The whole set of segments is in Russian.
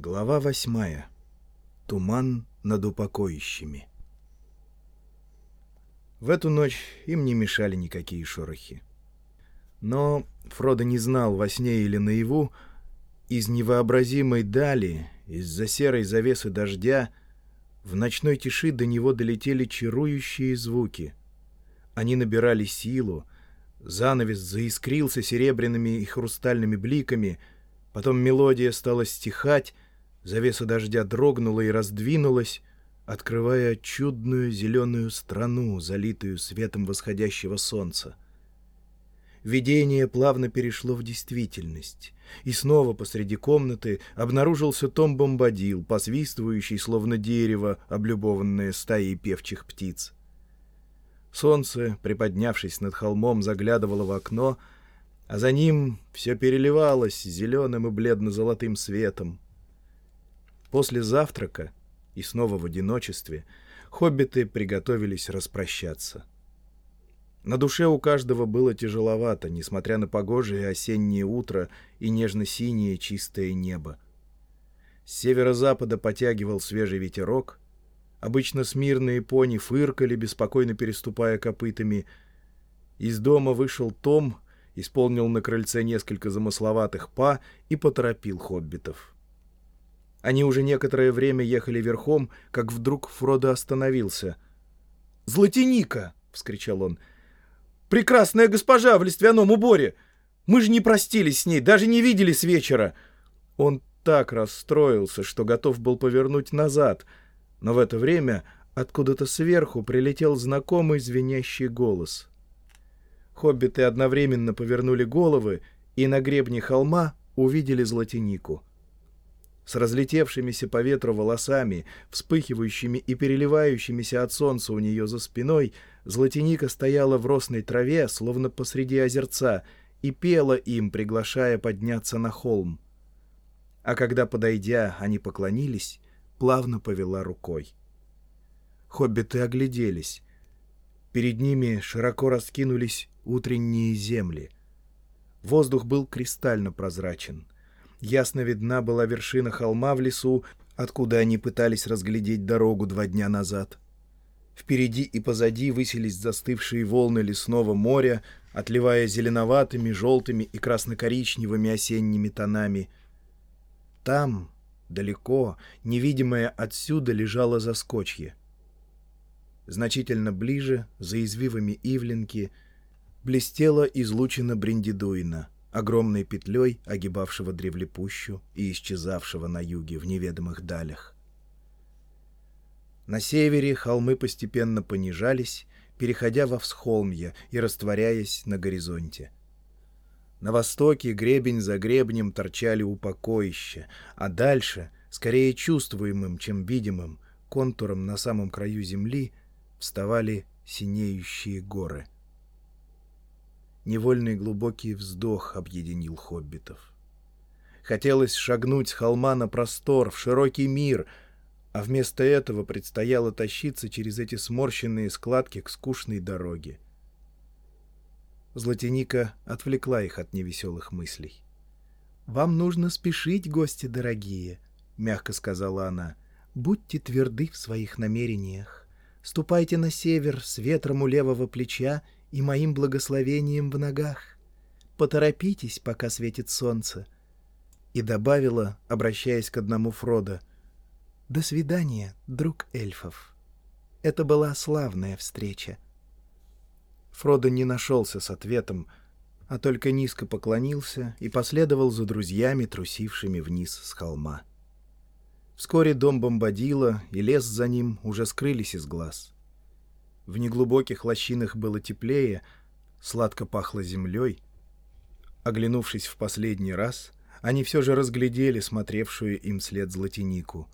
Глава восьмая. Туман над упокоищами. В эту ночь им не мешали никакие шорохи. Но Фродо не знал, во сне или наяву, из невообразимой дали, из-за серой завесы дождя, в ночной тиши до него долетели чарующие звуки. Они набирали силу, занавес заискрился серебряными и хрустальными бликами, потом мелодия стала стихать, Завеса дождя дрогнула и раздвинулась, открывая чудную зеленую страну, залитую светом восходящего солнца. Видение плавно перешло в действительность, и снова посреди комнаты обнаружился Том Бомбадил, посвистывающий, словно дерево, облюбованное стаей певчих птиц. Солнце, приподнявшись над холмом, заглядывало в окно, а за ним все переливалось зеленым и бледно-золотым светом. После завтрака и снова в одиночестве хоббиты приготовились распрощаться. На душе у каждого было тяжеловато, несмотря на погожее осеннее утро и нежно-синее чистое небо. С северо-запада потягивал свежий ветерок. Обычно смирные пони фыркали, беспокойно переступая копытами. Из дома вышел Том, исполнил на крыльце несколько замысловатых па и поторопил хоббитов. Они уже некоторое время ехали верхом, как вдруг Фродо остановился. «Златиника!» — вскричал он. «Прекрасная госпожа в листвяном уборе! Мы же не простились с ней, даже не видели с вечера!» Он так расстроился, что готов был повернуть назад, но в это время откуда-то сверху прилетел знакомый звенящий голос. Хоббиты одновременно повернули головы и на гребне холма увидели Златинику — с разлетевшимися по ветру волосами, вспыхивающими и переливающимися от солнца у нее за спиной, Златиника стояла в росной траве, словно посреди озерца, и пела им, приглашая подняться на холм. А когда, подойдя, они поклонились, плавно повела рукой. Хоббиты огляделись. Перед ними широко раскинулись утренние земли. Воздух был кристально прозрачен — Ясно видна была вершина холма в лесу, откуда они пытались разглядеть дорогу два дня назад. Впереди и позади высились застывшие волны лесного моря, отливая зеленоватыми, желтыми и красно-коричневыми осенними тонами. Там, далеко, невидимое отсюда, лежало заскочье. Значительно ближе, за извивами Ивленки, блестела излучина Бриндидуина — огромной петлей, огибавшего древлепущу и исчезавшего на юге в неведомых далях. На севере холмы постепенно понижались, переходя во всхолмье и растворяясь на горизонте. На востоке гребень за гребнем торчали упокоища, а дальше, скорее чувствуемым, чем видимым, контуром на самом краю земли вставали синеющие горы — Невольный глубокий вздох объединил хоббитов. Хотелось шагнуть с холма на простор, в широкий мир, а вместо этого предстояло тащиться через эти сморщенные складки к скучной дороге. Златиника отвлекла их от невеселых мыслей. «Вам нужно спешить, гости дорогие», — мягко сказала она. «Будьте тверды в своих намерениях. Ступайте на север с ветром у левого плеча и моим благословением в ногах. Поторопитесь, пока светит солнце». И добавила, обращаясь к одному Фродо, «До свидания, друг эльфов. Это была славная встреча». Фродо не нашелся с ответом, а только низко поклонился и последовал за друзьями, трусившими вниз с холма. Вскоре дом бомбадила и лес за ним уже скрылись из глаз — в неглубоких лощинах было теплее, сладко пахло землей. Оглянувшись в последний раз, они все же разглядели смотревшую им след златинику,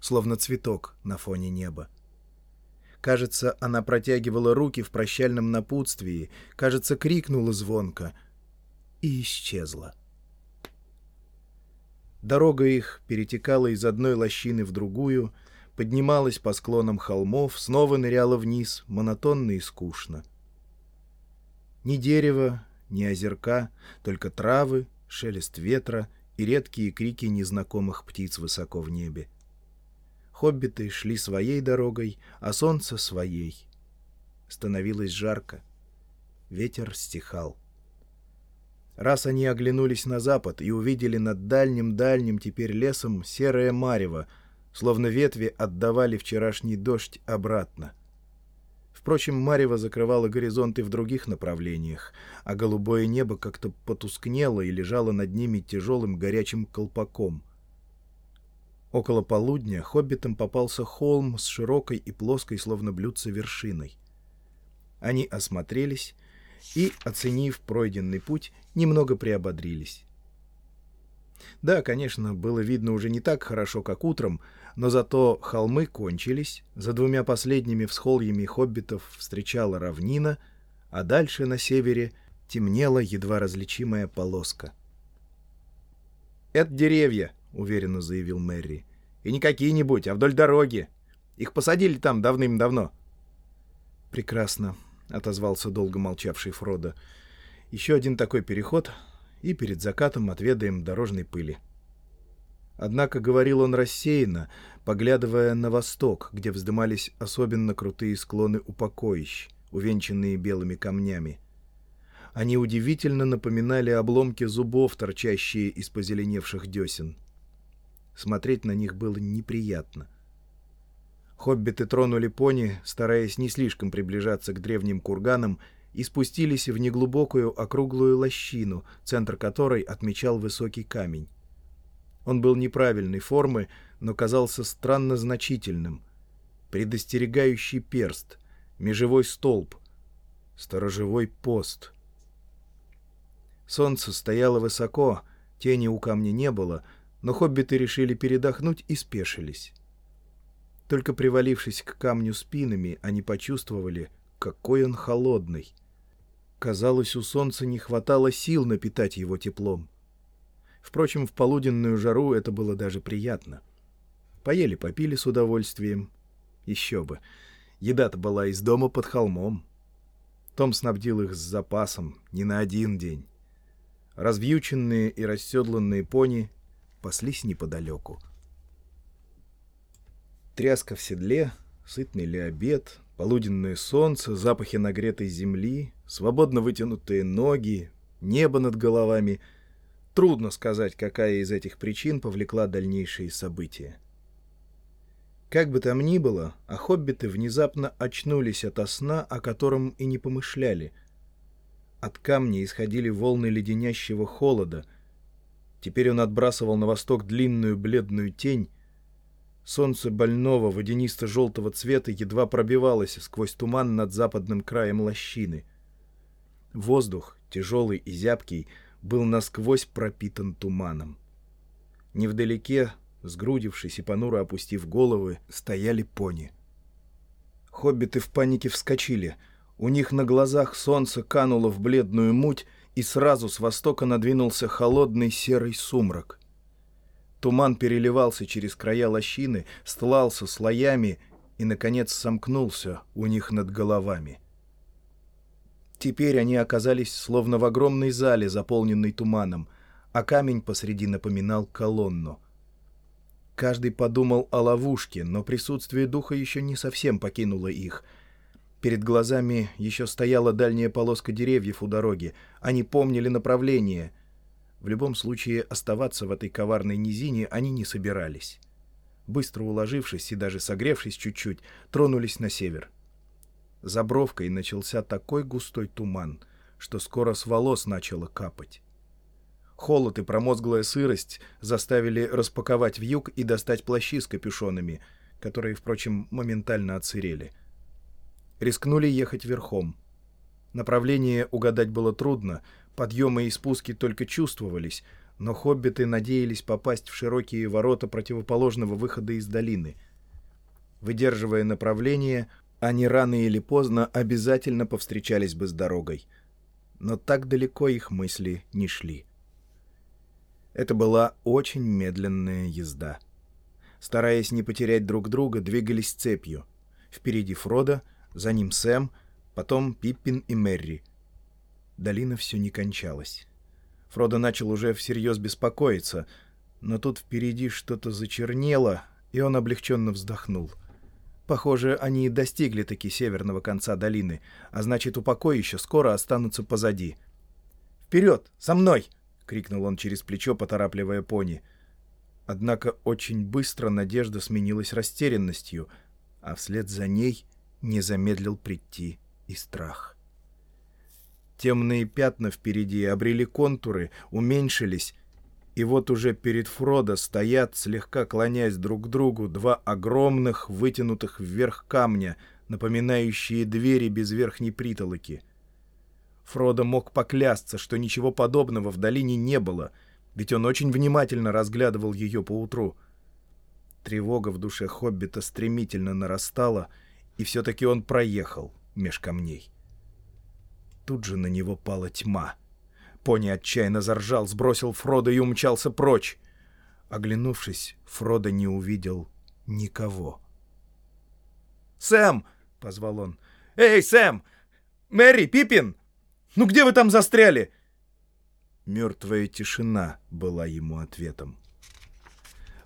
словно цветок на фоне неба. Кажется, она протягивала руки в прощальном напутствии, кажется, крикнула звонко и исчезла. Дорога их перетекала из одной лощины в другую — поднималась по склонам холмов, снова ныряла вниз, монотонно и скучно. Ни дерева, ни озерка, только травы, шелест ветра и редкие крики незнакомых птиц высоко в небе. Хоббиты шли своей дорогой, а солнце — своей. Становилось жарко. Ветер стихал. Раз они оглянулись на запад и увидели над дальним-дальним теперь лесом серое марево, словно ветви отдавали вчерашний дождь обратно. Впрочем, марево закрывало горизонты в других направлениях, а голубое небо как-то потускнело и лежало над ними тяжелым горячим колпаком. Около полудня хоббитам попался холм с широкой и плоской, словно блюдце, вершиной. Они осмотрелись и, оценив пройденный путь, немного приободрились. Да, конечно, было видно уже не так хорошо, как утром, но зато холмы кончились, за двумя последними всхольями хоббитов встречала равнина, а дальше на севере темнела едва различимая полоска. «Это деревья», — уверенно заявил Мэри. «И не какие-нибудь, а вдоль дороги. Их посадили там давным-давно». «Прекрасно», — отозвался долго молчавший Фродо. «Еще один такой переход, и перед закатом отведаем дорожной пыли». Однако говорил он рассеянно, поглядывая на восток, где вздымались особенно крутые склоны упокоищ, увенчанные белыми камнями. Они удивительно напоминали обломки зубов, торчащие из позеленевших десен. Смотреть на них было неприятно. Хоббиты тронули пони, стараясь не слишком приближаться к древним курганам, и спустились в неглубокую округлую лощину, центр которой отмечал высокий камень. Он был неправильной формы, но казался странно значительным. Предостерегающий перст, межевой столб, сторожевой пост. Солнце стояло высоко, тени у камня не было, но хоббиты решили передохнуть и спешились. Только привалившись к камню спинами, они почувствовали, какой он холодный. Казалось, у солнца не хватало сил напитать его теплом. Впрочем, в полуденную жару это было даже приятно. Поели-попили с удовольствием. Еще бы. Еда-то была из дома под холмом. Том снабдил их с запасом не на один день. Развьюченные и расседланные пони паслись неподалеку. Тряска в седле, сытный ли обед, полуденное солнце, запахи нагретой земли, свободно вытянутые ноги, небо над головами. Трудно сказать, какая из этих причин повлекла дальнейшие события. Как бы там ни было, а хоббиты внезапно очнулись ото сна, о котором и не помышляли. От камня исходили волны леденящего холода. Теперь он отбрасывал на восток длинную бледную тень, Солнце больного водянисто-желтого цвета едва пробивалось сквозь туман над западным краем лощины. Воздух, тяжелый и зябкий, был насквозь пропитан туманом. Невдалеке, сгрудившись и понуро опустив головы, стояли пони. Хоббиты в панике вскочили. У них на глазах солнце кануло в бледную муть, и сразу с востока надвинулся холодный серый сумрак — Туман переливался через края лощины, стлался слоями и, наконец, сомкнулся у них над головами. Теперь они оказались словно в огромной зале, заполненной туманом, а камень посреди напоминал колонну. Каждый подумал о ловушке, но присутствие духа еще не совсем покинуло их. Перед глазами еще стояла дальняя полоска деревьев у дороги. Они помнили направление — в любом случае, оставаться в этой коварной низине они не собирались. Быстро уложившись и даже согревшись чуть-чуть, тронулись на север. За бровкой начался такой густой туман, что скоро с волос начало капать. Холод и промозглая сырость заставили распаковать вьюг и достать плащи с капюшонами, которые, впрочем, моментально отсырели. Рискнули ехать верхом. Направление угадать было трудно, Подъемы и спуски только чувствовались, но хоббиты надеялись попасть в широкие ворота противоположного выхода из долины. Выдерживая направление, они рано или поздно обязательно повстречались бы с дорогой. Но так далеко их мысли не шли. Это была очень медленная езда. Стараясь не потерять друг друга, двигались цепью. Впереди Фродо, за ним Сэм, потом Пиппин и Мерри — Долина все не кончалась. Фродо начал уже всерьез беспокоиться, но тут впереди что-то зачернело, и он облегченно вздохнул. Похоже, они достигли таки северного конца долины, а значит, упокоища скоро останутся позади. «Вперед! За мной!» — крикнул он через плечо, поторапливая пони. Однако очень быстро надежда сменилась растерянностью, а вслед за ней не замедлил прийти и страх. Темные пятна впереди обрели контуры, уменьшились, и вот уже перед Фродо стоят, слегка клонясь друг к другу, два огромных, вытянутых вверх камня, напоминающие двери без верхней притолоки. Фродо мог поклясться, что ничего подобного в долине не было, ведь он очень внимательно разглядывал ее поутру. Тревога в душе Хоббита стремительно нарастала, и все-таки он проехал меж камней. Тут же на него пала тьма. Пони отчаянно заржал, сбросил Фрода и умчался прочь. Оглянувшись, Фродо не увидел никого. «Сэм!» — позвал он. «Эй, Сэм! Мэри, Пипин! Ну где вы там застряли?» Мертвая тишина была ему ответом.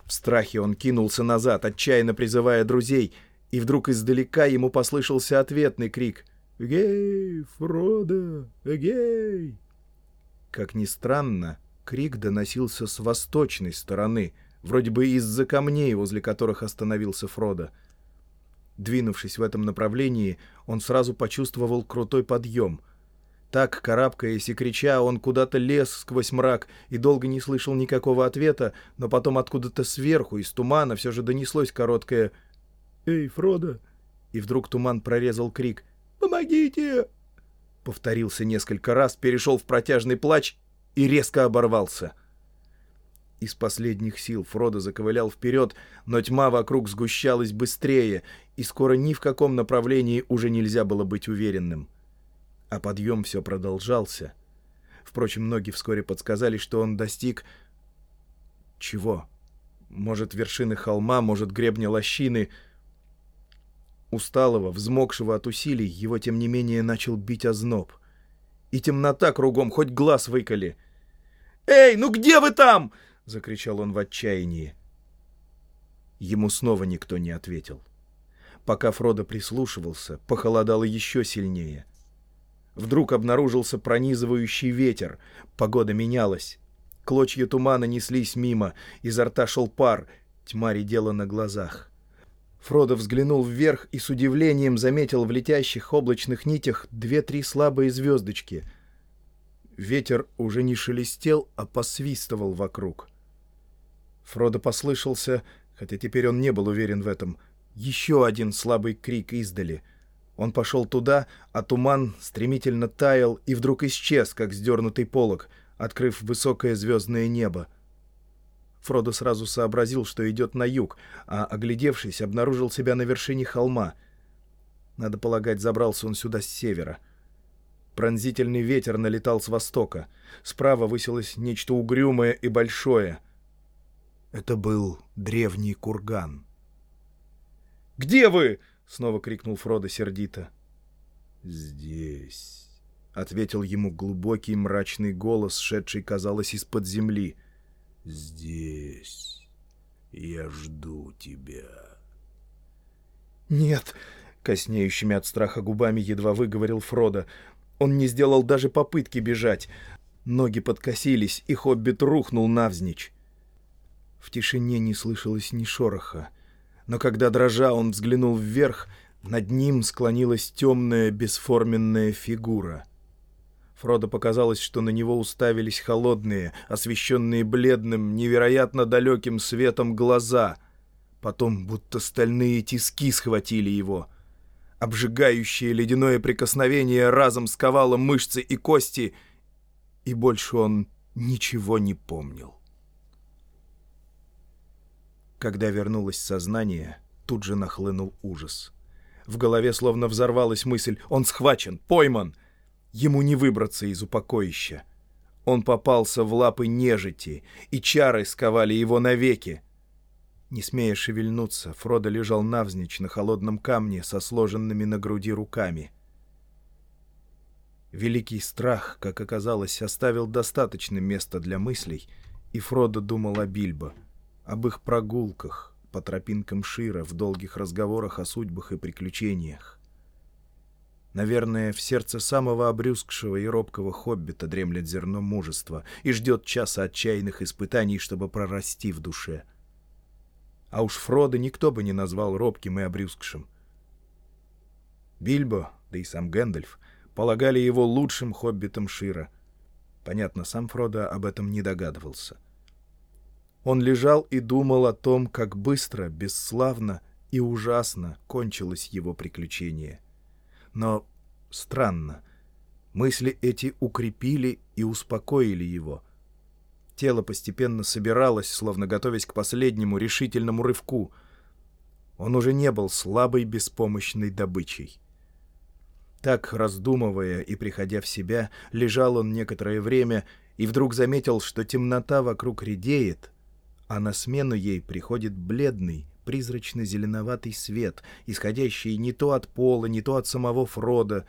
В страхе он кинулся назад, отчаянно призывая друзей, и вдруг издалека ему послышался ответный крик. «Эгей, Фродо, эгей!» Как ни странно, крик доносился с восточной стороны, вроде бы из-за камней, возле которых остановился Фродо. Двинувшись в этом направлении, он сразу почувствовал крутой подъем. Так, карабкаясь и крича, он куда-то лез сквозь мрак и долго не слышал никакого ответа, но потом откуда-то сверху, из тумана, все же донеслось короткое «Эй, Фродо!» И вдруг туман прорезал крик Помогите!» Повторился несколько раз, перешел в протяжный плач и резко оборвался. Из последних сил Фродо заковылял вперед, но тьма вокруг сгущалась быстрее, и скоро ни в каком направлении уже нельзя было быть уверенным. А подъем все продолжался. Впрочем, многие вскоре подсказали, что он достиг... Чего? Может, вершины холма, может, гребня лощины — Усталого, взмокшего от усилий, его, тем не менее, начал бить озноб. И темнота кругом, хоть глаз выколи. «Эй, ну где вы там?» — закричал он в отчаянии. Ему снова никто не ответил. Пока Фродо прислушивался, похолодало еще сильнее. Вдруг обнаружился пронизывающий ветер. Погода менялась. Клочья тумана неслись мимо, изо рта шел пар, тьма редела на глазах. Фродо взглянул вверх и с удивлением заметил в летящих облачных нитях две-три слабые звездочки. Ветер уже не шелестел, а посвистывал вокруг. Фродо послышался, хотя теперь он не был уверен в этом, еще один слабый крик издали. Он пошел туда, а туман стремительно таял и вдруг исчез, как сдернутый полог, открыв высокое звездное небо. Фродо сразу сообразил, что идет на юг, а, оглядевшись, обнаружил себя на вершине холма. Надо полагать, забрался он сюда с севера. Пронзительный ветер налетал с востока. Справа высилось нечто угрюмое и большое. Это был древний курган. «Где вы?» — снова крикнул Фродо сердито. «Здесь», — ответил ему глубокий мрачный голос, шедший, казалось, из-под земли — здесь. Я жду тебя. Нет, коснеющими от страха губами едва выговорил Фродо. Он не сделал даже попытки бежать. Ноги подкосились, и хоббит рухнул навзничь. В тишине не слышалось ни шороха. Но когда дрожа он взглянул вверх, над ним склонилась темная бесформенная фигура — Фродо показалось, что на него уставились холодные, освещенные бледным, невероятно далеким светом глаза. Потом будто стальные тиски схватили его. Обжигающее ледяное прикосновение разом сковало мышцы и кости, и больше он ничего не помнил. Когда вернулось сознание, тут же нахлынул ужас. В голове словно взорвалась мысль «Он схвачен! Пойман!» Ему не выбраться из упокоища. Он попался в лапы нежити, и чары сковали его навеки. Не смея шевельнуться, Фродо лежал навзничь на холодном камне со сложенными на груди руками. Великий страх, как оказалось, оставил достаточно места для мыслей, и Фродо думал о Бильбо, об их прогулках по тропинкам Шира в долгих разговорах о судьбах и приключениях. Наверное, в сердце самого обрюзгшего и робкого хоббита дремлет зерно мужества и ждет часа отчаянных испытаний, чтобы прорасти в душе. А уж Фрода никто бы не назвал робким и обрюзгшим. Бильбо, да и сам Гэндальф, полагали его лучшим хоббитом Шира. Понятно, сам Фродо об этом не догадывался. Он лежал и думал о том, как быстро, бесславно и ужасно кончилось его приключение — но странно. Мысли эти укрепили и успокоили его. Тело постепенно собиралось, словно готовясь к последнему решительному рывку. Он уже не был слабой беспомощной добычей. Так, раздумывая и приходя в себя, лежал он некоторое время и вдруг заметил, что темнота вокруг редеет, а на смену ей приходит бледный, призрачно-зеленоватый свет, исходящий не то от пола, не то от самого Фрода.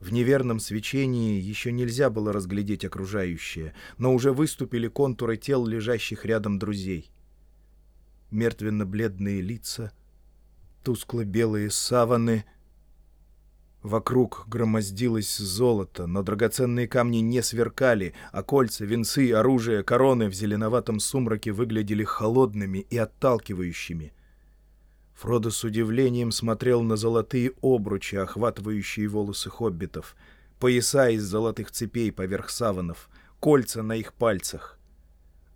В неверном свечении еще нельзя было разглядеть окружающее, но уже выступили контуры тел лежащих рядом друзей. Мертвенно-бледные лица, тускло-белые саваны — Вокруг громоздилось золото, но драгоценные камни не сверкали, а кольца, венцы, оружие, короны в зеленоватом сумраке выглядели холодными и отталкивающими. Фродо с удивлением смотрел на золотые обручи, охватывающие волосы хоббитов, пояса из золотых цепей поверх саванов, кольца на их пальцах.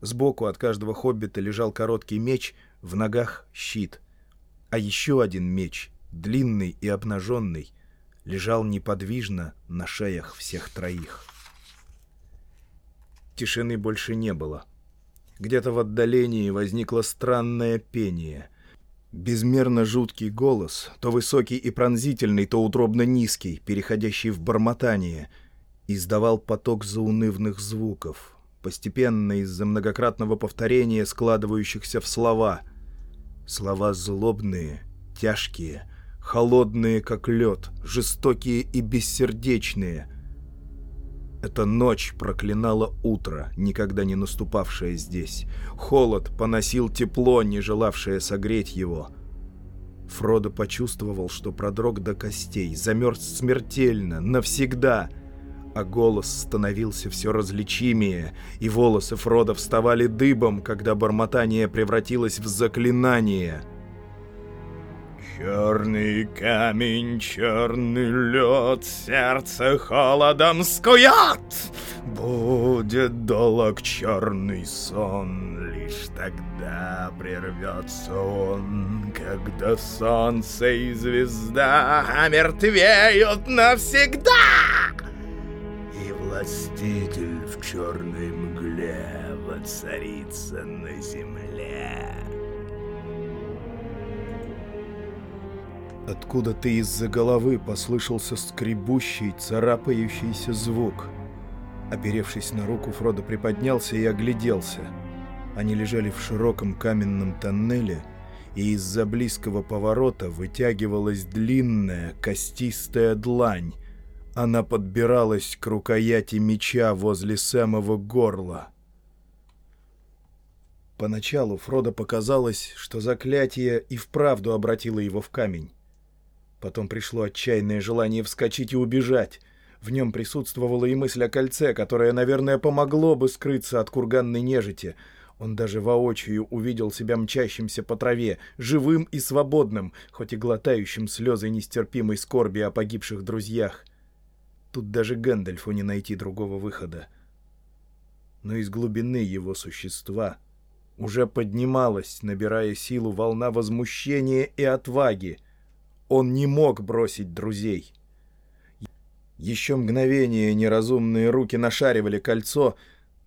Сбоку от каждого хоббита лежал короткий меч, в ногах — щит. А еще один меч, длинный и обнаженный, лежал неподвижно на шеях всех троих. Тишины больше не было. Где-то в отдалении возникло странное пение. Безмерно жуткий голос, то высокий и пронзительный, то утробно низкий, переходящий в бормотание, издавал поток заунывных звуков, постепенно из-за многократного повторения складывающихся в слова. Слова злобные, тяжкие — холодные, как лед, жестокие и бессердечные. Эта ночь проклинала утро, никогда не наступавшее здесь. Холод поносил тепло, не желавшее согреть его. Фродо почувствовал, что продрог до костей, замерз смертельно, навсегда — а голос становился все различимее, и волосы Фрода вставали дыбом, когда бормотание превратилось в заклинание — Черный камень, черный лед, сердце холодом скует. Будет долг черный сон, лишь тогда прервется он, когда солнце и звезда омертвеют навсегда. И властитель в черной мгле воцарится на земле. Откуда-то из-за головы послышался скребущий, царапающийся звук. Оперевшись на руку, Фродо приподнялся и огляделся. Они лежали в широком каменном тоннеле, и из-за близкого поворота вытягивалась длинная костистая длань. Она подбиралась к рукояти меча возле самого горла. Поначалу Фродо показалось, что заклятие и вправду обратило его в камень. Потом пришло отчаянное желание вскочить и убежать. В нем присутствовала и мысль о кольце, которое, наверное, помогло бы скрыться от курганной нежити. Он даже воочию увидел себя мчащимся по траве, живым и свободным, хоть и глотающим слезы нестерпимой скорби о погибших друзьях. Тут даже Гэндальфу не найти другого выхода. Но из глубины его существа уже поднималась, набирая силу, волна возмущения и отваги — он не мог бросить друзей. Еще мгновение неразумные руки нашаривали кольцо,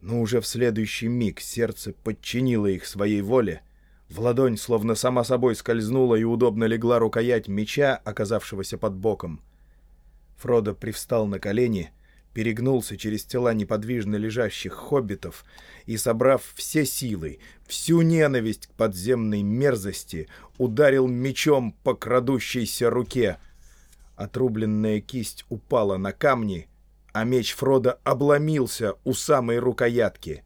но уже в следующий миг сердце подчинило их своей воле. В ладонь словно сама собой скользнула и удобно легла рукоять меча, оказавшегося под боком. Фродо привстал на колени — перегнулся через тела неподвижно лежащих хоббитов и, собрав все силы, всю ненависть к подземной мерзости, ударил мечом по крадущейся руке. Отрубленная кисть упала на камни, а меч Фрода обломился у самой рукоятки.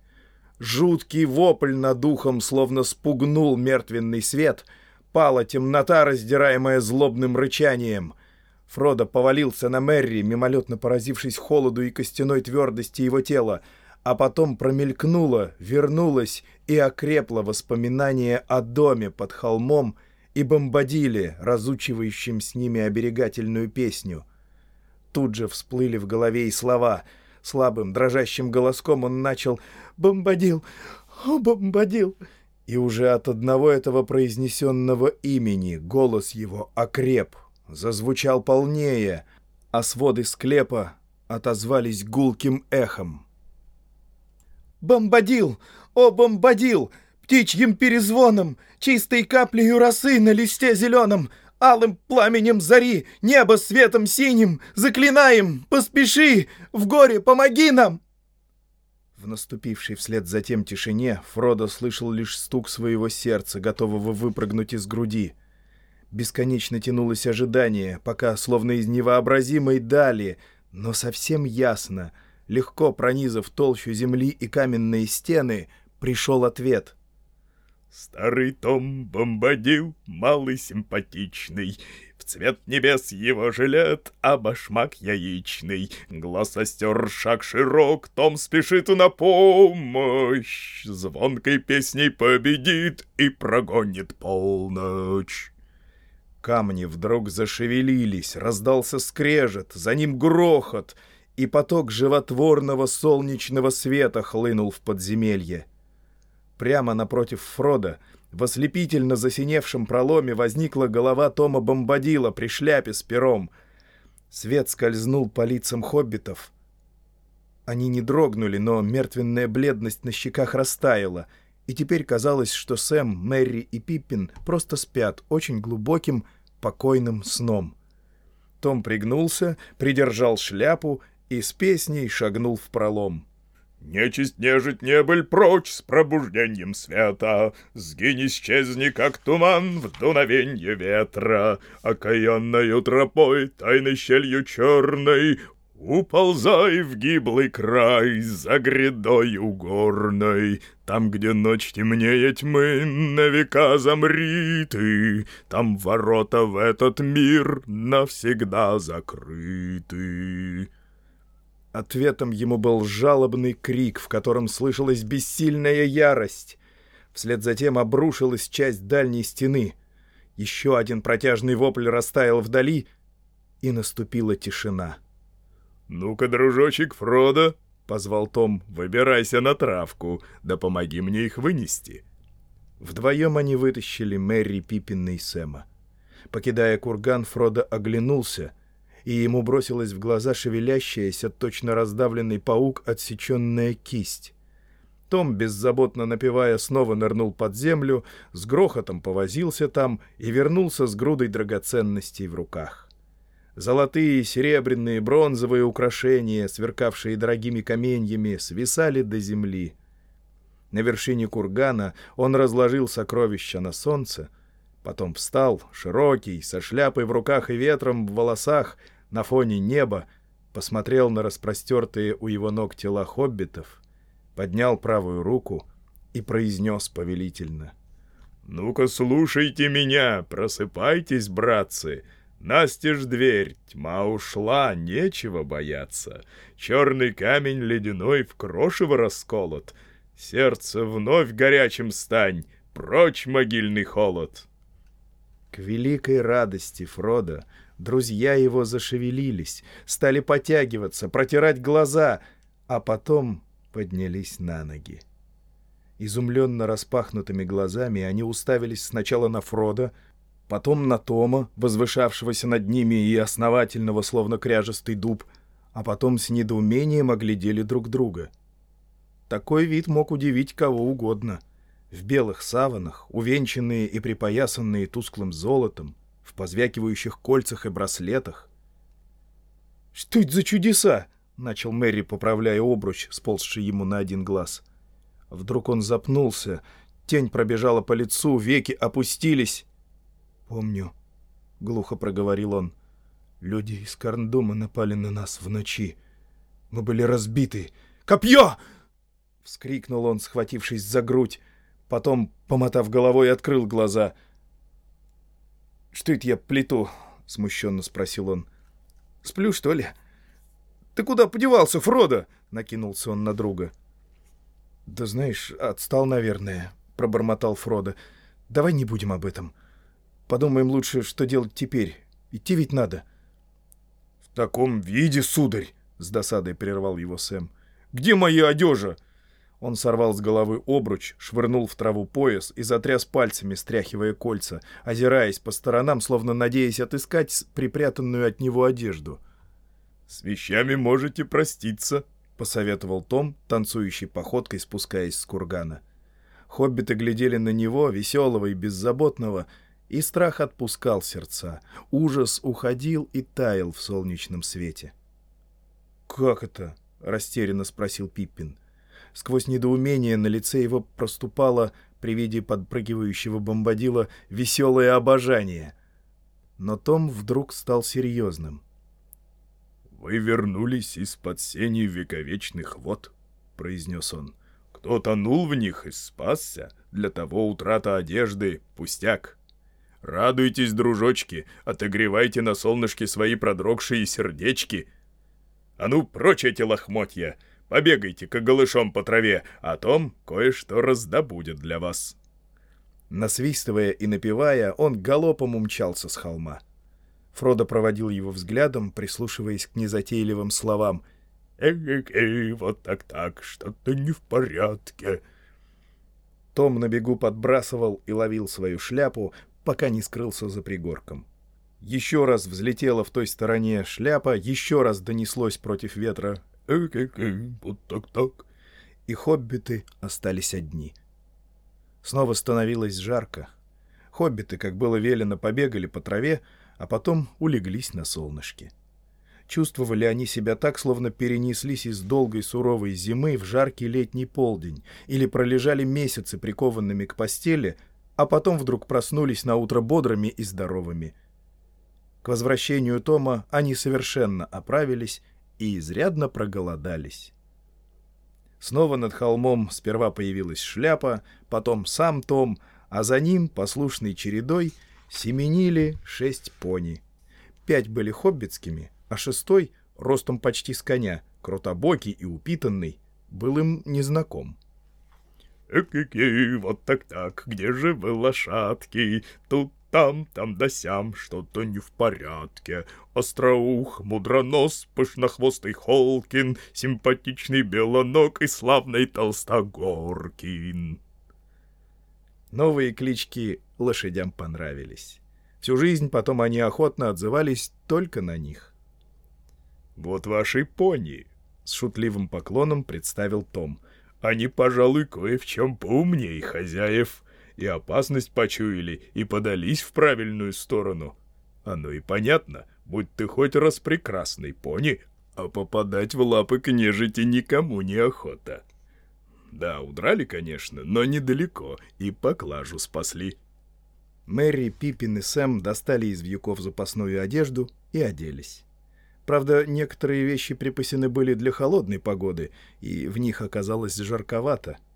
Жуткий вопль над духом словно спугнул мертвенный свет, пала темнота, раздираемая злобным рычанием. Фродо повалился на Мерри, мимолетно поразившись холоду и костяной твердости его тела, а потом промелькнуло, вернулось и окрепло воспоминание о доме под холмом и бомбадиле, разучивающем с ними оберегательную песню — тут же всплыли в голове и слова. Слабым, дрожащим голоском он начал «Бомбадил! О, бомбадил!» И уже от одного этого произнесенного имени голос его окреп, зазвучал полнее, а своды склепа отозвались гулким эхом. «Бомбадил! О, бомбадил! Птичьим перезвоном, чистой каплей росы на листе зеленом!» алым пламенем зари, небо светом синим, заклинаем, поспеши, в горе помоги нам!» В наступившей вслед за тем тишине Фродо слышал лишь стук своего сердца, готового выпрыгнуть из груди. Бесконечно тянулось ожидание, пока, словно из невообразимой дали, но совсем ясно, легко пронизав толщу земли и каменные стены, пришел ответ — Старый Том бомбадил, малый симпатичный, В цвет небес его жилет, а башмак яичный. Глаз остер, шаг широк, Том спешит на помощь, Звонкой песней победит и прогонит полночь. Камни вдруг зашевелились, раздался скрежет, за ним грохот, и поток животворного солнечного света хлынул в подземелье. Прямо напротив Фрода, в ослепительно засиневшем проломе, возникла голова Тома Бомбадила при шляпе с пером. Свет скользнул по лицам хоббитов. Они не дрогнули, но мертвенная бледность на щеках растаяла, и теперь казалось, что Сэм, Мэри и Пиппин просто спят очень глубоким, покойным сном. Том пригнулся, придержал шляпу и с песней шагнул в пролом. Нечисть нежить небыль прочь с пробуждением света, Сгинь, исчезни, как туман в дуновенье ветра, Окаянною тропой, тайной щелью черной, Уползай в гиблый край за грядою горной, Там, где ночь темнее тьмы, на века замри ты, Там ворота в этот мир навсегда закрыты. Ответом ему был жалобный крик, в котором слышалась бессильная ярость. Вслед за тем обрушилась часть дальней стены. Еще один протяжный вопль растаял вдали, и наступила тишина. «Ну-ка, дружочек Фродо!» — позвал Том. «Выбирайся на травку, да помоги мне их вынести». Вдвоем они вытащили Мэри, Пиппина и Сэма. Покидая курган, Фродо оглянулся — и ему бросилась в глаза шевелящаяся, точно раздавленный паук, отсеченная кисть. Том, беззаботно напевая, снова нырнул под землю, с грохотом повозился там и вернулся с грудой драгоценностей в руках. Золотые, серебряные, бронзовые украшения, сверкавшие дорогими каменьями, свисали до земли. На вершине кургана он разложил сокровища на солнце, потом встал, широкий, со шляпой в руках и ветром в волосах, на фоне неба, посмотрел на распростертые у его ног тела хоббитов, поднял правую руку и произнес повелительно. «Ну-ка слушайте меня, просыпайтесь, братцы!» Настежь дверь, тьма ушла, нечего бояться. Черный камень ледяной в крошево расколот. Сердце вновь горячим стань, прочь могильный холод. К великой радости Фрода Друзья его зашевелились, стали потягиваться, протирать глаза, а потом поднялись на ноги. Изумленно распахнутыми глазами они уставились сначала на Фрода, потом на Тома, возвышавшегося над ними и основательного, словно кряжестый дуб, а потом с недоумением оглядели друг друга. Такой вид мог удивить кого угодно. В белых саванах, увенчанные и припоясанные тусклым золотом, в позвякивающих кольцах и браслетах. «Что это за чудеса?» — начал Мэри, поправляя обруч, сползший ему на один глаз. Вдруг он запнулся, тень пробежала по лицу, веки опустились. «Помню», — глухо проговорил он, — «люди из Карндума напали на нас в ночи. Мы были разбиты. «Копье!» — вскрикнул он, схватившись за грудь. Потом, помотав головой, открыл глаза. «Что это я плету?» — смущенно спросил он. «Сплю, что ли?» «Ты куда подевался, Фродо?» — накинулся он на друга. «Да знаешь, отстал, наверное», — пробормотал Фродо. «Давай не будем об этом. Подумаем лучше, что делать теперь. Идти ведь надо». «В таком виде, сударь!» — с досадой прервал его Сэм. «Где моя одежа?» Он сорвал с головы обруч, швырнул в траву пояс и затряс пальцами, стряхивая кольца, озираясь по сторонам, словно надеясь отыскать припрятанную от него одежду. «С вещами можете проститься», — посоветовал Том, танцующей походкой спускаясь с кургана. Хоббиты глядели на него, веселого и беззаботного, и страх отпускал сердца. Ужас уходил и таял в солнечном свете. «Как это?» — растерянно спросил Пиппин. Сквозь недоумение на лице его проступало при виде подпрыгивающего бомбадила веселое обожание. Но Том вдруг стал серьезным. «Вы вернулись из-под сени вековечных вод», — произнес он. «Кто тонул в них и спасся, для того утрата одежды — пустяк. Радуйтесь, дружочки, отогревайте на солнышке свои продрогшие сердечки. А ну, прочь эти лохмотья!» Побегайте-ка голышом по траве, а том кое-что раздобудет для вас». Насвистывая и напевая, он галопом умчался с холма. Фродо проводил его взглядом, прислушиваясь к незатейливым словам. «Эй-эй-эй, вот так-так, что-то не в порядке». Том на бегу подбрасывал и ловил свою шляпу, пока не скрылся за пригорком. Еще раз взлетела в той стороне шляпа, еще раз донеслось против ветра вот так-так. И хоббиты остались одни. Снова становилось жарко. Хоббиты, как было велено, побегали по траве, а потом улеглись на солнышке. Чувствовали они себя так, словно перенеслись из долгой суровой зимы в жаркий летний полдень или пролежали месяцы прикованными к постели, а потом вдруг проснулись на утро бодрыми и здоровыми. К возвращению Тома они совершенно оправились и изрядно проголодались. Снова над холмом сперва появилась шляпа, потом сам Том, а за ним, послушной чередой, семенили шесть пони. Пять были хоббитскими, а шестой, ростом почти с коня, крутобокий и упитанный, был им незнаком. «Эк-эк-эй, вот так-так, где же вы, лошадки? Тут там, там да сям, что-то не в порядке. Остроух, мудронос, пышнохвостый Холкин, симпатичный белоног и славный Толстогоркин. Новые клички лошадям понравились. Всю жизнь потом они охотно отзывались только на них. «Вот ваши пони!» — с шутливым поклоном представил Том. «Они, пожалуй, кое в чем поумнее хозяев» и опасность почуяли, и подались в правильную сторону. Оно и понятно, будь ты хоть раз прекрасный пони, а попадать в лапы к нежити никому не охота. Да, удрали, конечно, но недалеко, и поклажу спасли. Мэри, Пиппин и Сэм достали из вьюков запасную одежду и оделись. Правда, некоторые вещи припасены были для холодной погоды, и в них оказалось жарковато —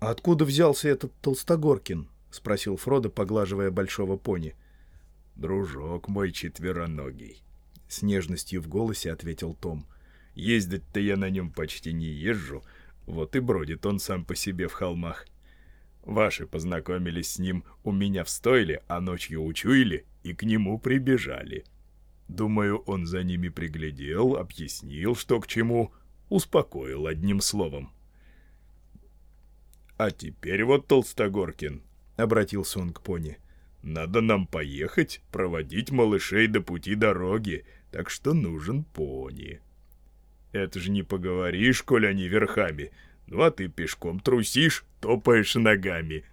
«А откуда взялся этот Толстогоркин?» — спросил Фродо, поглаживая большого пони. «Дружок мой четвероногий», — с нежностью в голосе ответил Том. «Ездить-то я на нем почти не езжу, вот и бродит он сам по себе в холмах. Ваши познакомились с ним у меня в стойле, а ночью учуяли и к нему прибежали. Думаю, он за ними приглядел, объяснил, что к чему, успокоил одним словом. «А теперь вот, Толстогоркин», — обратился он к пони, — «надо нам поехать, проводить малышей до пути дороги, так что нужен пони». «Это же не поговоришь, коль они верхами, ну а ты пешком трусишь, топаешь ногами».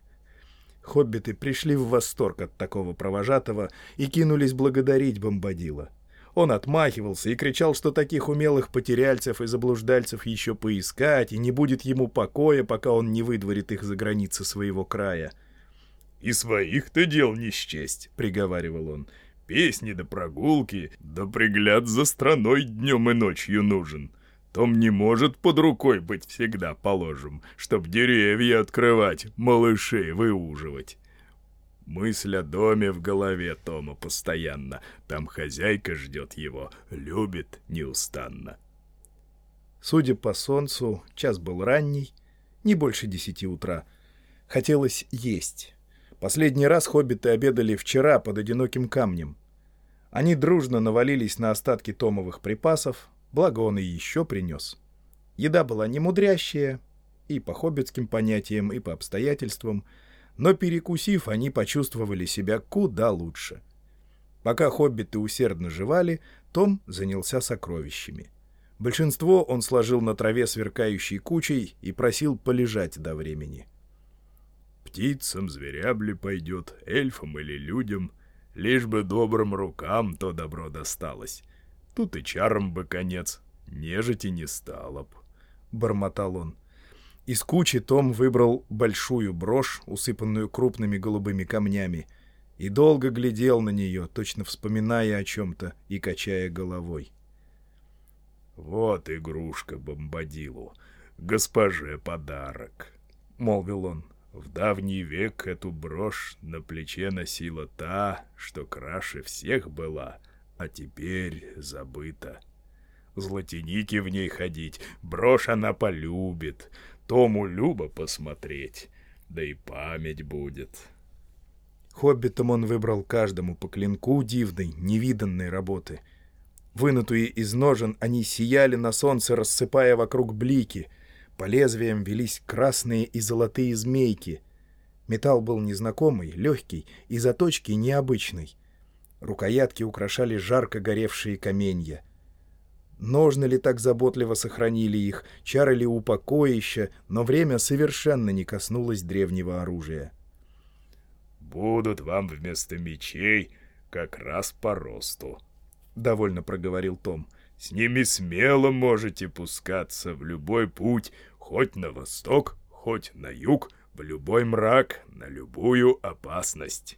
Хоббиты пришли в восторг от такого провожатого и кинулись благодарить Бомбадила. Он отмахивался и кричал, что таких умелых потеряльцев и заблуждальцев еще поискать, и не будет ему покоя, пока он не выдворит их за границы своего края. «И своих-то дел не счесть», — приговаривал он. песни да прогулки, да пригляд за страной днем и ночью нужен. Том не может под рукой быть всегда положим, чтоб деревья открывать, малышей выуживать. Мысль о доме в голове Тома постоянно. Там хозяйка ждет его, любит неустанно. Судя по солнцу, час был ранний, не больше десяти утра. Хотелось есть. Последний раз хоббиты обедали вчера под одиноким камнем. Они дружно навалились на остатки томовых припасов, благо он и еще принес. Еда была не мудрящая, и по хоббитским понятиям, и по обстоятельствам — но перекусив, они почувствовали себя куда лучше. Пока хоббиты усердно жевали, Том занялся сокровищами. Большинство он сложил на траве сверкающей кучей и просил полежать до времени. «Птицам, зверям пойдет, эльфам или людям, лишь бы добрым рукам то добро досталось. Тут и чаром бы конец, нежити не стало б», — бормотал он. — из кучи Том выбрал большую брошь, усыпанную крупными голубыми камнями, и долго глядел на нее, точно вспоминая о чем-то и качая головой. «Вот игрушка Бомбадилу, госпоже подарок», — молвил он. «В давний век эту брошь на плече носила та, что краше всех была, а теперь забыта. Златиники в ней ходить, брошь она полюбит, Тому любо посмотреть, да и память будет. Хоббитом он выбрал каждому по клинку дивной, невиданной работы. Вынутые из ножен, они сияли на солнце, рассыпая вокруг блики. По лезвиям велись красные и золотые змейки. Металл был незнакомый, легкий и заточки необычный. Рукоятки украшали жарко горевшие каменья. Ножны ли так заботливо сохранили их, чары ли упокоища, но время совершенно не коснулось древнего оружия. «Будут вам вместо мечей как раз по росту», — довольно проговорил Том. «С ними смело можете пускаться в любой путь, хоть на восток, хоть на юг, в любой мрак, на любую опасность».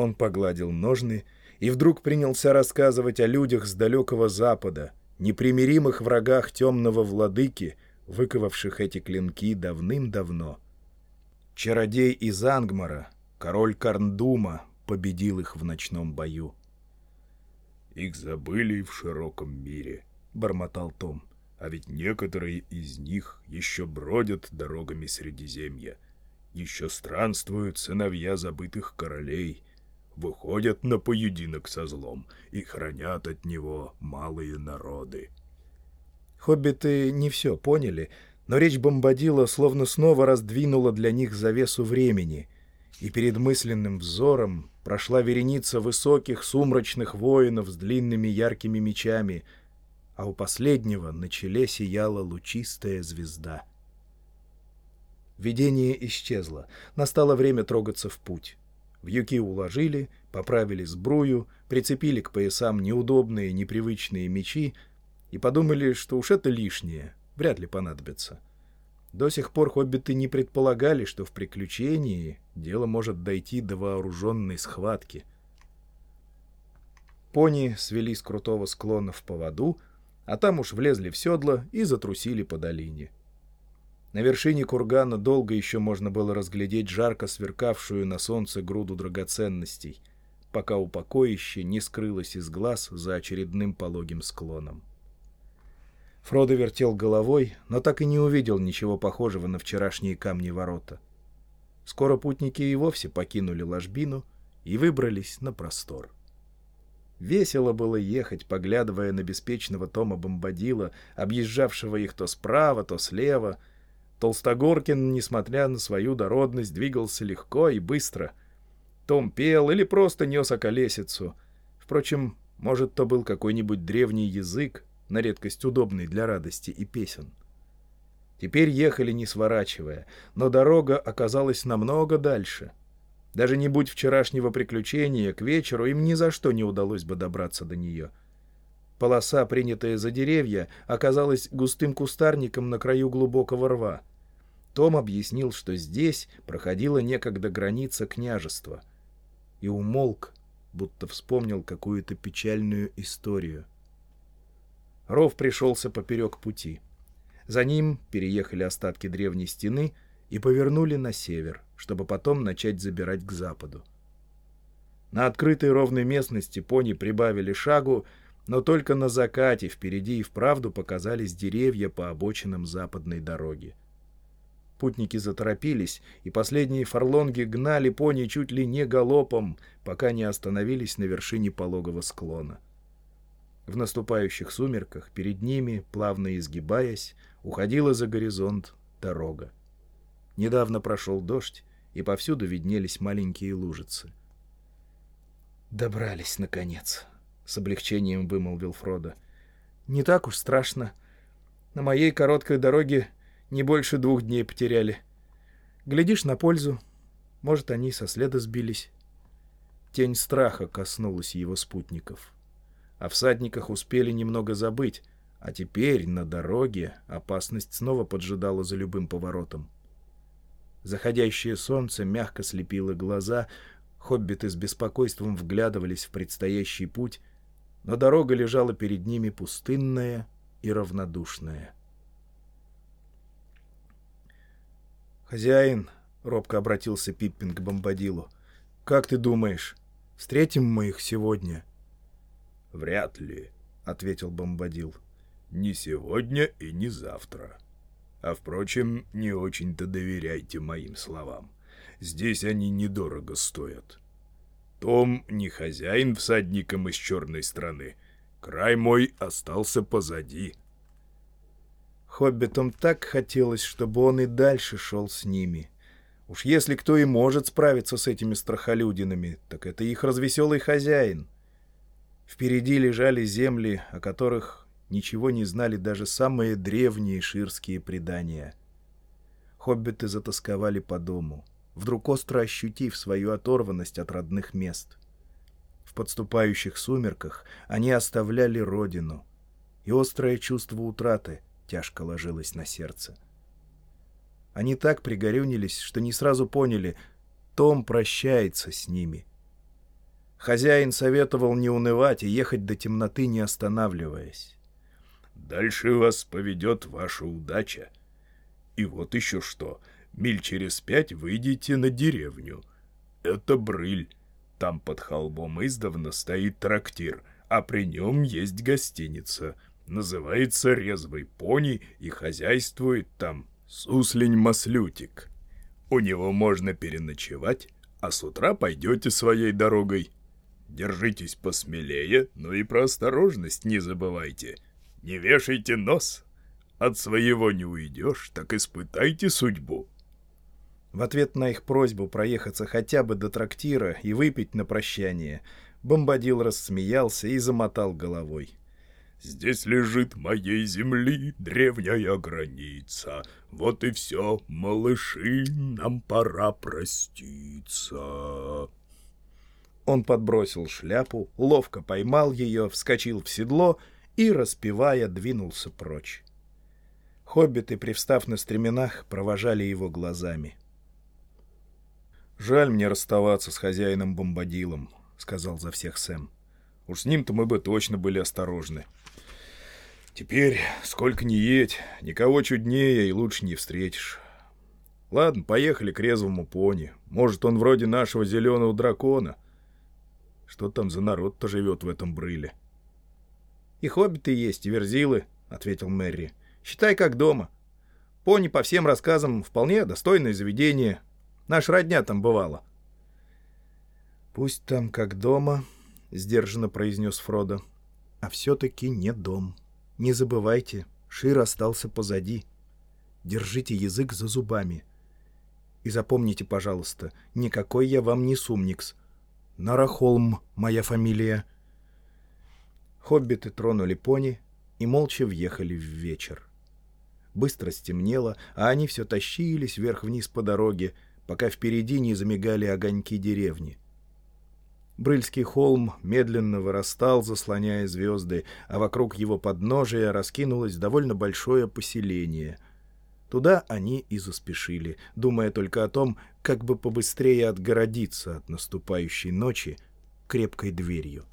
Он погладил ножны и вдруг принялся рассказывать о людях с далекого запада, непримиримых врагах темного владыки, выковавших эти клинки давным-давно. Чародей из Ангмара, король Карндума, победил их в ночном бою. «Их забыли в широком мире», — бормотал Том. «А ведь некоторые из них еще бродят дорогами Средиземья, еще странствуют сыновья забытых королей» выходят на поединок со злом и хранят от него малые народы. Хоббиты не все поняли, но речь Бомбадила словно снова раздвинула для них завесу времени, и перед мысленным взором прошла вереница высоких сумрачных воинов с длинными яркими мечами, а у последнего на челе сияла лучистая звезда. Видение исчезло, настало время трогаться в путь. Вьюки уложили, поправили сбрую, прицепили к поясам неудобные, непривычные мечи и подумали, что уж это лишнее, вряд ли понадобится. До сих пор хоббиты не предполагали, что в приключении дело может дойти до вооруженной схватки. Пони свели с крутого склона в поводу, а там уж влезли в седло и затрусили по долине. — на вершине кургана долго еще можно было разглядеть жарко сверкавшую на солнце груду драгоценностей, пока упокоище не скрылось из глаз за очередным пологим склоном. Фродо вертел головой, но так и не увидел ничего похожего на вчерашние камни ворота. Скоро путники и вовсе покинули ложбину и выбрались на простор. Весело было ехать, поглядывая на беспечного Тома Бомбадила, объезжавшего их то справа, то слева — Толстогоркин, несмотря на свою дородность, двигался легко и быстро. Том пел или просто нес околесицу. Впрочем, может, то был какой-нибудь древний язык, на редкость удобный для радости и песен. Теперь ехали не сворачивая, но дорога оказалась намного дальше. Даже не будь вчерашнего приключения, к вечеру им ни за что не удалось бы добраться до нее. Полоса, принятая за деревья, оказалась густым кустарником на краю глубокого рва — том объяснил, что здесь проходила некогда граница княжества. И умолк, будто вспомнил какую-то печальную историю. Ров пришелся поперек пути. За ним переехали остатки древней стены и повернули на север, чтобы потом начать забирать к западу. На открытой ровной местности пони прибавили шагу, но только на закате впереди и вправду показались деревья по обочинам западной дороги. Путники заторопились, и последние фарлонги гнали пони чуть ли не галопом, пока не остановились на вершине пологого склона. В наступающих сумерках перед ними, плавно изгибаясь, уходила за горизонт дорога. Недавно прошел дождь, и повсюду виднелись маленькие лужицы. «Добрались, наконец», — с облегчением вымолвил Фродо. «Не так уж страшно. На моей короткой дороге не больше двух дней потеряли. Глядишь на пользу. Может, они со следа сбились». Тень страха коснулась его спутников. О всадниках успели немного забыть, а теперь на дороге опасность снова поджидала за любым поворотом. Заходящее солнце мягко слепило глаза, хоббиты с беспокойством вглядывались в предстоящий путь, но дорога лежала перед ними пустынная и равнодушная. «Хозяин», — робко обратился Пиппин к Бомбадилу, — «как ты думаешь, встретим мы их сегодня?» «Вряд ли», — ответил Бомбадил. «Не сегодня и не завтра. А, впрочем, не очень-то доверяйте моим словам. Здесь они недорого стоят. Том не хозяин всадником из черной страны. Край мой остался позади». Хоббитам так хотелось, чтобы он и дальше шел с ними. Уж если кто и может справиться с этими страхолюдинами, так это их развеселый хозяин — Впереди лежали земли, о которых ничего не знали даже самые древние ширские предания. Хоббиты затасковали по дому, вдруг остро ощутив свою оторванность от родных мест. В подступающих сумерках они оставляли родину, и острое чувство утраты тяжко ложилось на сердце. Они так пригорюнились, что не сразу поняли, Том прощается с ними — Хозяин советовал не унывать и ехать до темноты, не останавливаясь. «Дальше вас поведет ваша удача. И вот еще что. Миль через пять выйдете на деревню. Это Брыль. Там под холмом издавна стоит трактир, а при нем есть гостиница. Называется «Резвый пони» и хозяйствует там суслень-маслютик. У него можно переночевать, а с утра пойдете своей дорогой. Держитесь посмелее, но и про осторожность не забывайте. Не вешайте нос. От своего не уйдешь, так испытайте судьбу. В ответ на их просьбу проехаться хотя бы до трактира и выпить на прощание, Бомбадил рассмеялся и замотал головой. «Здесь лежит моей земли древняя граница. Вот и все, малыши, нам пора проститься». Он подбросил шляпу, ловко поймал ее, вскочил в седло и, распевая, двинулся прочь. Хоббиты, привстав на стременах, провожали его глазами. «Жаль мне расставаться с хозяином Бомбадилом», — сказал за всех Сэм. «Уж с ним-то мы бы точно были осторожны. Теперь, сколько ни едь, никого чуднее и лучше не встретишь. Ладно, поехали к резвому пони. Может, он вроде нашего зеленого дракона». Что там за народ-то живет в этом брыле? — И хоббиты есть, и верзилы, — ответил Мэри. — Считай, как дома. Пони, по всем рассказам, вполне достойное заведение. Наш родня там бывала. — Пусть там как дома, — сдержанно произнес Фродо. — А все-таки не дом. Не забывайте, Шир остался позади. Держите язык за зубами. И запомните, пожалуйста, никакой я вам не сумникс. Нарахолм моя фамилия. Хоббиты тронули пони и молча въехали в вечер. Быстро стемнело, а они все тащились вверх-вниз по дороге, пока впереди не замигали огоньки деревни. Брыльский холм медленно вырастал, заслоняя звезды, а вокруг его подножия раскинулось довольно большое поселение — Туда они и заспешили, думая только о том, как бы побыстрее отгородиться от наступающей ночи, крепкой дверью.